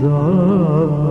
zalim